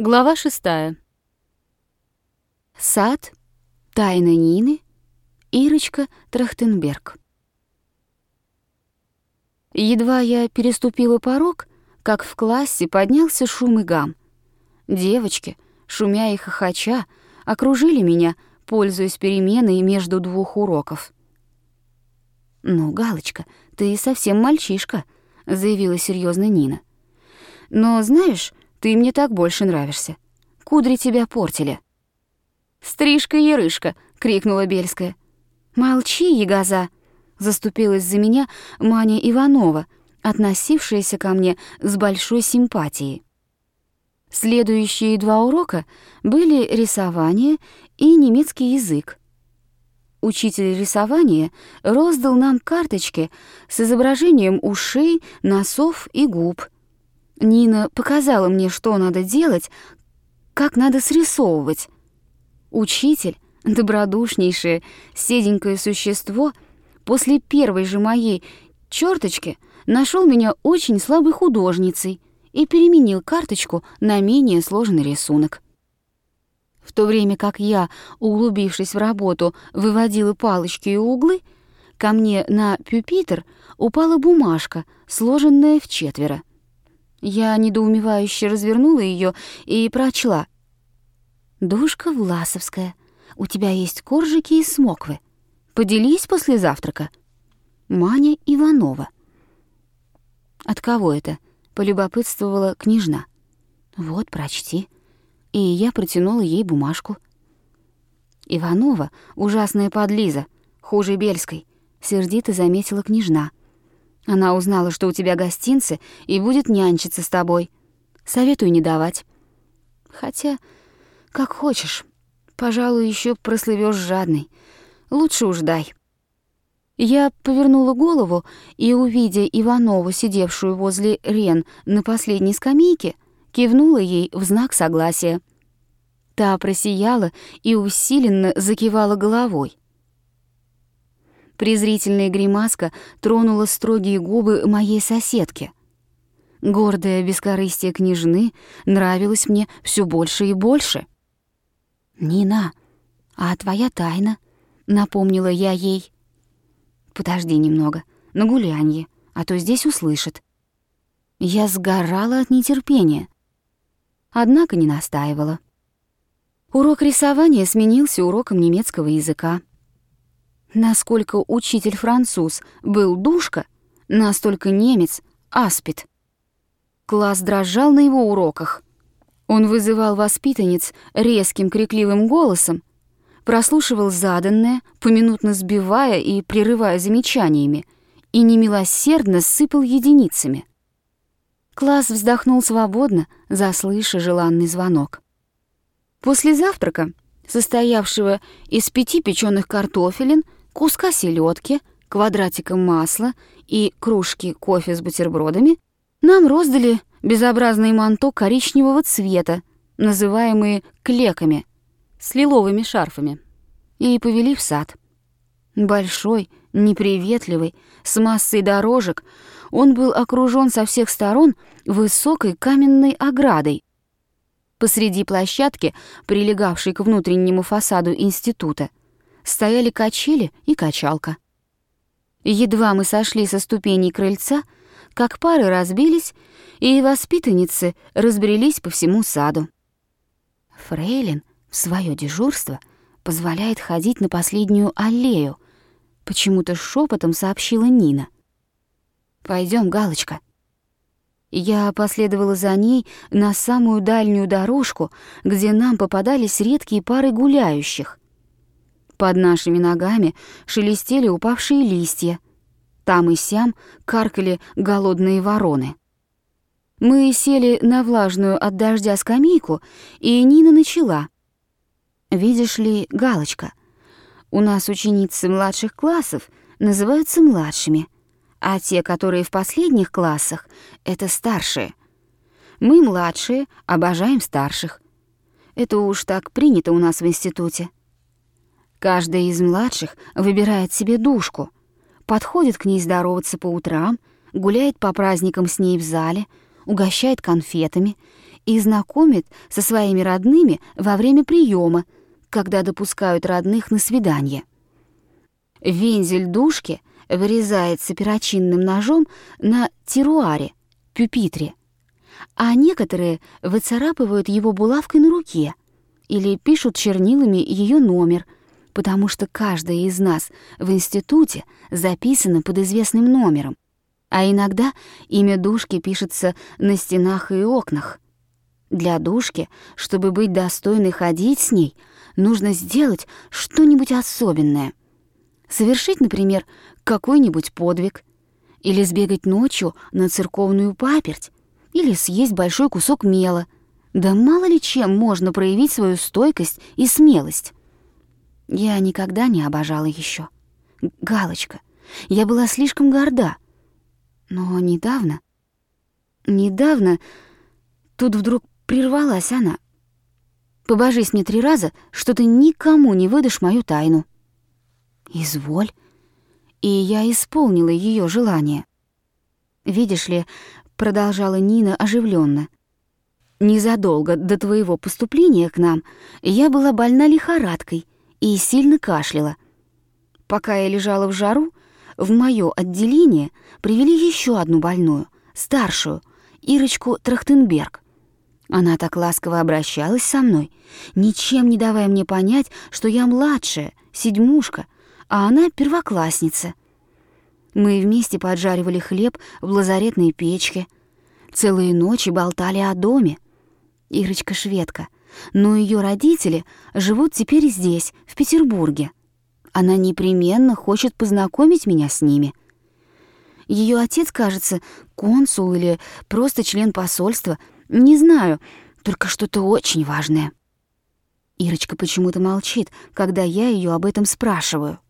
Глава шестая. Сад, тайна Нины, Ирочка Трахтенберг. Едва я переступила порог, как в классе поднялся шум и гам. Девочки, шумя и хохоча, окружили меня, пользуясь переменой между двух уроков. «Ну, Галочка, ты совсем мальчишка», — заявила серьезно Нина. «Но знаешь, ты мне так больше нравишься. Кудри тебя портили». «Стрижка-ярышка!» — крикнула Бельская. «Молчи, ягоза!» — заступилась за меня Маня Иванова, относившаяся ко мне с большой симпатией. Следующие два урока были рисование и немецкий язык. Учитель рисования роздал нам карточки с изображением ушей, носов и губ — Нина показала мне, что надо делать, как надо срисовывать. Учитель, добродушнейшее, седенькое существо, после первой же моей черточки нашел меня очень слабой художницей и переменил карточку на менее сложный рисунок. В то время как я, углубившись в работу, выводила палочки и углы, ко мне на пюпитр упала бумажка, сложенная в четверо. Я недоумевающе развернула ее и прочла. «Душка Власовская, у тебя есть коржики и смоквы. Поделись после завтрака. Маня Иванова». «От кого это?» — полюбопытствовала княжна. «Вот, прочти». И я протянула ей бумажку. «Иванова — ужасная подлиза, хуже Бельской», — сердито заметила княжна. Она узнала, что у тебя гостинцы, и будет нянчиться с тобой. Советую не давать. Хотя, как хочешь. Пожалуй, еще прослывешь жадный. Лучше уж дай. Я повернула голову и, увидя Иванову, сидевшую возле Рен на последней скамейке, кивнула ей в знак согласия. Та просияла и усиленно закивала головой. Презрительная гримаска тронула строгие губы моей соседки. Гордое бескорыстие княжны нравилось мне все больше и больше. «Нина, а твоя тайна?» — напомнила я ей. «Подожди немного, на гулянье, а то здесь услышат». Я сгорала от нетерпения, однако не настаивала. Урок рисования сменился уроком немецкого языка. Насколько учитель-француз был душка, настолько немец — аспид. Класс дрожал на его уроках. Он вызывал воспитанниц резким крикливым голосом, прослушивал заданное, поминутно сбивая и прерывая замечаниями, и немилосердно сыпал единицами. Класс вздохнул свободно, заслыша желанный звонок. После завтрака, состоявшего из пяти печеных картофелин, куска селедки, квадратика масла и кружки кофе с бутербродами, нам роздали безобразные манто коричневого цвета, называемые клеками, с лиловыми шарфами, и повели в сад. Большой, неприветливый, с массой дорожек, он был окружен со всех сторон высокой каменной оградой. Посреди площадки, прилегавшей к внутреннему фасаду института, стояли качели и качалка. Едва мы сошли со ступеней крыльца, как пары разбились, и воспитанницы разбрелись по всему саду. Фрейлин в свое дежурство позволяет ходить на последнюю аллею, почему-то шепотом сообщила Нина. Пойдем, Галочка. Я последовала за ней на самую дальнюю дорожку, где нам попадались редкие пары гуляющих. Под нашими ногами шелестели упавшие листья. Там и сям каркали голодные вороны. Мы сели на влажную от дождя скамейку, и Нина начала. «Видишь ли, Галочка, у нас ученицы младших классов называются младшими, а те, которые в последних классах, — это старшие. Мы, младшие, обожаем старших. Это уж так принято у нас в институте. Каждая из младших выбирает себе душку, подходит к ней здороваться по утрам, гуляет по праздникам с ней в зале, угощает конфетами и знакомит со своими родными во время приема, когда допускают родных на свидание. Вензель душки вырезается перочинным ножом на теруаре, пюпитре, а некоторые выцарапывают его булавкой на руке или пишут чернилами ее номер, потому что каждая из нас в институте записана под известным номером, а иногда имя душки пишется на стенах и окнах. Для душки, чтобы быть достойной ходить с ней, нужно сделать что-нибудь особенное. Совершить, например, какой-нибудь подвиг, или сбегать ночью на церковную паперть, или съесть большой кусок мела. Да мало ли чем можно проявить свою стойкость и смелость. Я никогда не обожала еще. Галочка. Я была слишком горда. Но недавно... Недавно... Тут вдруг прервалась она. Побожись мне три раза, что ты никому не выдашь мою тайну. Изволь. И я исполнила ее желание. Видишь ли, продолжала Нина оживленно. Незадолго до твоего поступления к нам я была больна лихорадкой и сильно кашляла. Пока я лежала в жару, в моё отделение привели еще одну больную, старшую, Ирочку Трахтенберг. Она так ласково обращалась со мной, ничем не давая мне понять, что я младшая, седьмушка, а она первоклассница. Мы вместе поджаривали хлеб в лазаретной печке, целые ночи болтали о доме. Ирочка шведка, но ее родители живут теперь здесь, в Петербурге. Она непременно хочет познакомить меня с ними. Ее отец, кажется, консул или просто член посольства, не знаю, только что-то очень важное. Ирочка почему-то молчит, когда я ее об этом спрашиваю.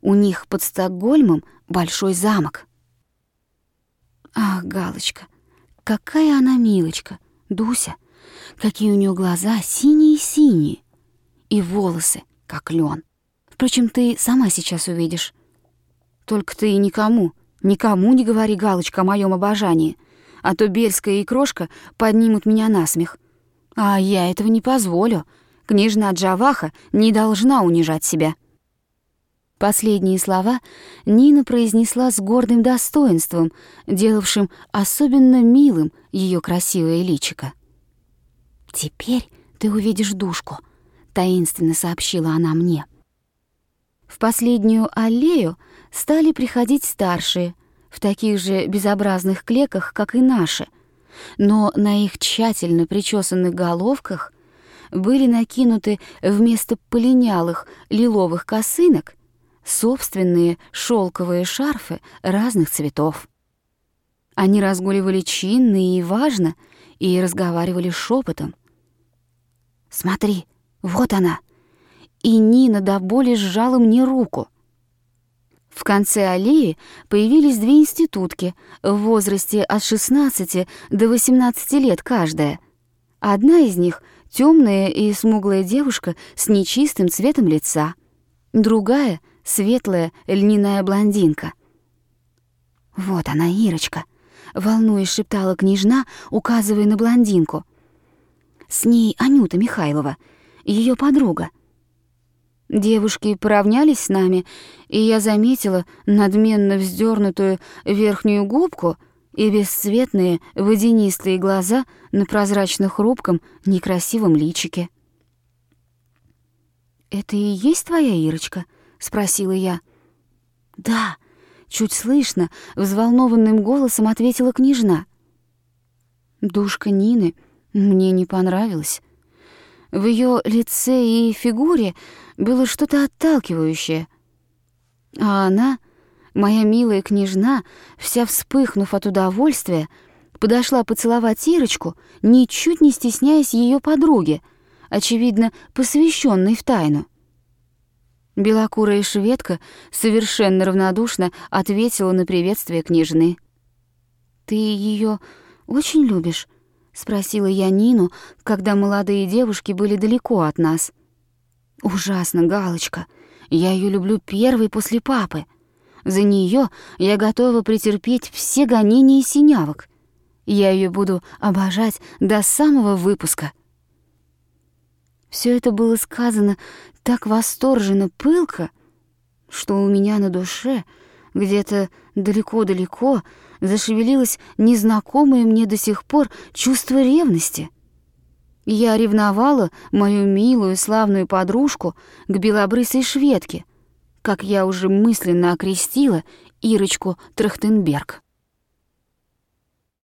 У них под Стокгольмом большой замок. Ах, Галочка, какая она милочка, Дуся. Какие у нее глаза синие-синие. И волосы, как лен. Впрочем, ты сама сейчас увидишь. Только ты никому, никому не говори, Галочка, о моем обожании, а то Бельская и Крошка поднимут меня на смех. А я этого не позволю. Княжна Джаваха не должна унижать себя. Последние слова Нина произнесла с гордым достоинством, делавшим особенно милым ее красивое личико. «Теперь ты увидишь душку», — таинственно сообщила она мне. В последнюю аллею стали приходить старшие, в таких же безобразных клеках, как и наши, но на их тщательно причесанных головках были накинуты вместо полинялых лиловых косынок собственные шелковые шарфы разных цветов. Они разгуливали чинно и важно и разговаривали шепотом. «Смотри, вот она!» И Нина до боли сжала мне руку. В конце аллеи появились две институтки в возрасте от 16 до 18 лет каждая. Одна из них — темная и смуглая девушка с нечистым цветом лица. Другая — светлая льняная блондинка. «Вот она, Ирочка», — волнуясь шептала княжна, указывая на блондинку. «С ней Анюта Михайлова, ее подруга». Девушки поравнялись с нами, и я заметила надменно вздернутую верхнюю губку и бесцветные водянистые глаза на прозрачно-хрупком некрасивом личике. «Это и есть твоя Ирочка?» спросила я. Да, чуть слышно, взволнованным голосом ответила княжна. Душка Нины мне не понравилась. В ее лице и фигуре было что-то отталкивающее. А она, моя милая княжна, вся вспыхнув от удовольствия, подошла поцеловать Ирочку, ничуть не стесняясь ее подруги, очевидно, посвященной в тайну. Белокурая шведка совершенно равнодушно ответила на приветствие княжны. «Ты ее очень любишь?» — спросила я Нину, когда молодые девушки были далеко от нас. «Ужасно, Галочка. Я ее люблю первой после папы. За нее я готова претерпеть все гонения и синявок. Я ее буду обожать до самого выпуска. Все это было сказано так восторженно, пылко, что у меня на душе, где-то далеко-далеко, зашевелилось незнакомое мне до сих пор чувство ревности. Я ревновала мою милую славную подружку к белобрысой шведке, как я уже мысленно окрестила Ирочку Трахтенберг.